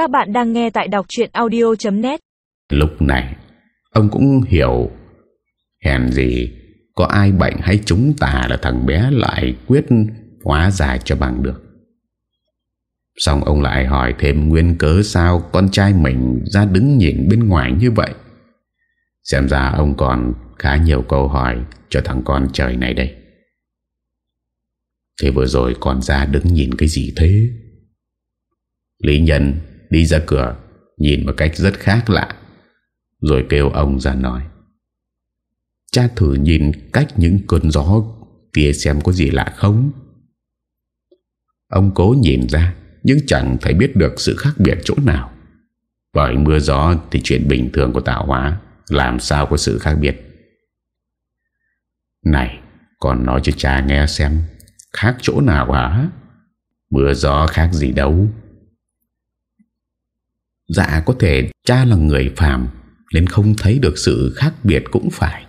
Các bạn đang nghe tại đọc chuyện audio.net Lúc này, Ông cũng hiểu Hèn gì Có ai bệnh hay chúng ta là thằng bé lại quyết hóa giải cho bằng được Xong ông lại hỏi thêm nguyên cớ sao con trai mình ra đứng nhìn bên ngoài như vậy. Xem ra ông còn khá nhiều câu hỏi cho thằng con trời này đây. Thế vừa rồi con ra đứng nhìn cái gì thế? Lý Nhân đi ra cửa nhìn một cách rất khác lạ. Rồi kêu ông ra nói. Cha thử nhìn cách những cơn gió kia xem có gì lạ không? Ông cố nhìn ra nhưng chẳng thể biết được sự khác biệt chỗ nào. Bởi mưa gió thì chuyện bình thường của tạo hóa làm sao có sự khác biệt. Này, con nói cho cha nghe xem khác chỗ nào hả? Mưa gió khác gì đâu. Dạ có thể cha là người phàm nên không thấy được sự khác biệt cũng phải.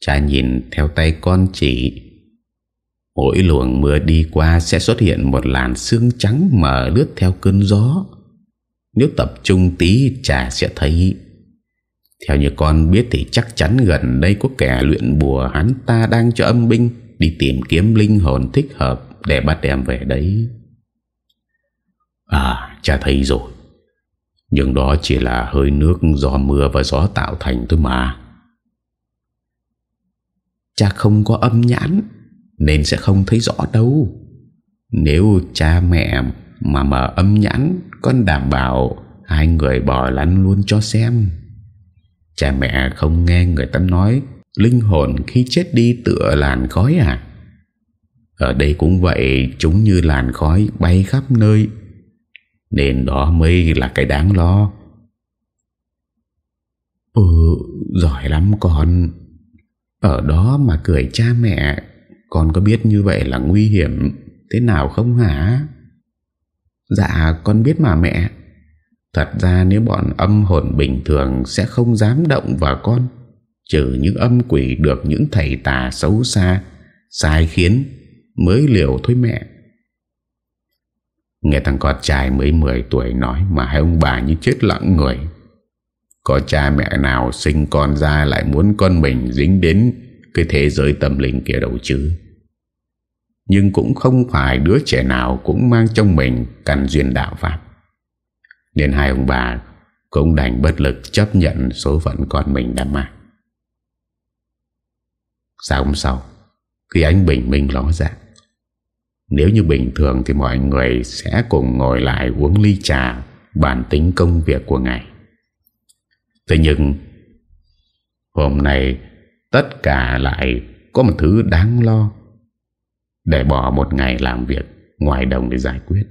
Cha nhìn theo tay con chỉ Mỗi luồng mưa đi qua sẽ xuất hiện một làn sương trắng mờ lướt theo cơn gió. Nếu tập trung tí chả sẽ thấy. Theo như con biết thì chắc chắn gần đây có kẻ luyện bùa hắn ta đang cho âm binh đi tìm kiếm linh hồn thích hợp để bắt đem về đấy. À, cha thấy rồi. Nhưng đó chỉ là hơi nước do mưa và gió tạo thành thôi mà. Cha không có âm nhãn nên sẽ không thấy rõ đâu. Nếu cha mẹ mà mở âm nhãn, con đảm bảo hai người bỏ lăn luôn cho xem. Cha mẹ không nghe người ta nói linh hồn khi chết đi tựa làn khói à? Ở đây cũng vậy, chúng như làn khói bay khắp nơi. Nên đó mới là cái đáng lo. Ừ, giỏi lắm con. Ở đó mà cười cha mẹ con có biết như vậy là nguy hiểm Thế nào không hả Dạ con biết mà mẹ Thật ra nếu bọn âm hồn bình thường Sẽ không dám động vào con Trừ những âm quỷ được những thầy tà xấu xa Sai khiến Mới liều thôi mẹ Nghe thằng con trai mới 10 tuổi nói Mà hai ông bà như chết lặng người Có cha mẹ nào sinh con ra Lại muốn con mình dính đến Cái thế giới tâm linh kia đâu chứ nhưng cũng không phải đứa trẻ nào cũng mang trong mình căn duyên đạo Pháp. Nên hai ông bà cũng đành bất lực chấp nhận số phận con mình đã mang. Sáng hôm sau, khi ánh bình minh ló ra, nếu như bình thường thì mọi người sẽ cùng ngồi lại uống ly trà bàn tính công việc của ngày. Thế nhưng, hôm nay tất cả lại có một thứ đáng lo để bỏ một ngày làm việc ngoài đồng để giải quyết.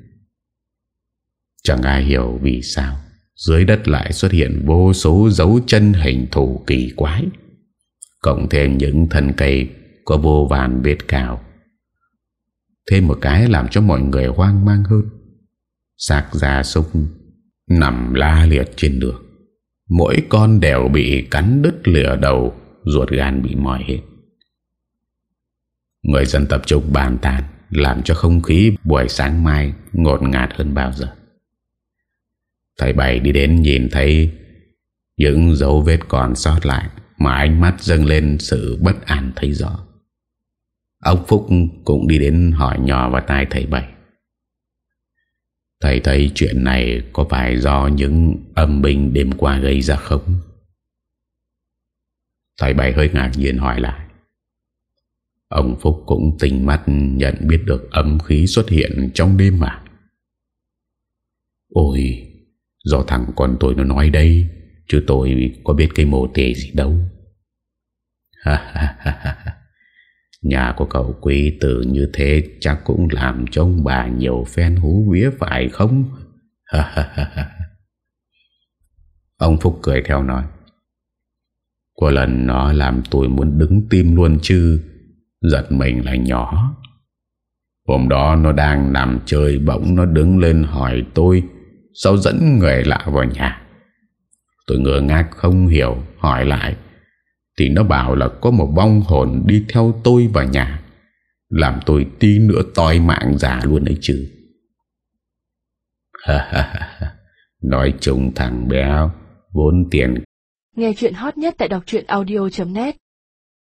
Chẳng ai hiểu vì sao dưới đất lại xuất hiện vô số dấu chân hình thù kỳ quái, cộng thêm những thân cây có vô vàn vết cào. Thêm một cái làm cho mọi người hoang mang hơn. Sạc ra súc nằm la liệt trên đường. Mỗi con đều bị cắn đứt lửa đầu, ruột gan bị mỏi hết. Người dân tập trung bàn tàn Làm cho không khí buổi sáng mai Ngột ngạt hơn bao giờ Thầy Bảy đi đến nhìn thấy Những dấu vết còn sót lại Mà ánh mắt dâng lên sự bất an thấy rõ Ông Phúc cũng đi đến hỏi nhỏ vào tai thầy Bảy Thầy thấy chuyện này có phải do những âm binh đêm qua gây ra không? Thầy Bảy hơi ngạc nhiên hỏi lại Ông Phúc cũng tình mắt nhận biết được âm khí xuất hiện trong đêm mà. Ôi, do thằng con tôi nó nói đây, chứ tôi có biết cái mồ tề gì đâu. Ha ha ha ha. Nhà của cậu quý tử như thế chắc cũng làm cho ông bà nhiều phen hú vía phải không? Ông Phúc cười theo nói. Có lần nó làm tôi muốn đứng tim luôn chứ, Giật mình là nhỏ Hôm đó nó đang nằm chơi Bỗng nó đứng lên hỏi tôi, Sao dẫn người lạ vào nhà Tôi ngờ ngác không hiểu, Hỏi lại thì nó bảo là có một vong hồn Đi theo tôi vào nhà. Làm tôi tí nữa toi mạng giả luôn ấy chứ. Nói chung thằng béo, Vốn tiền. Nghe chuyện hot nhất tại đọc audio.net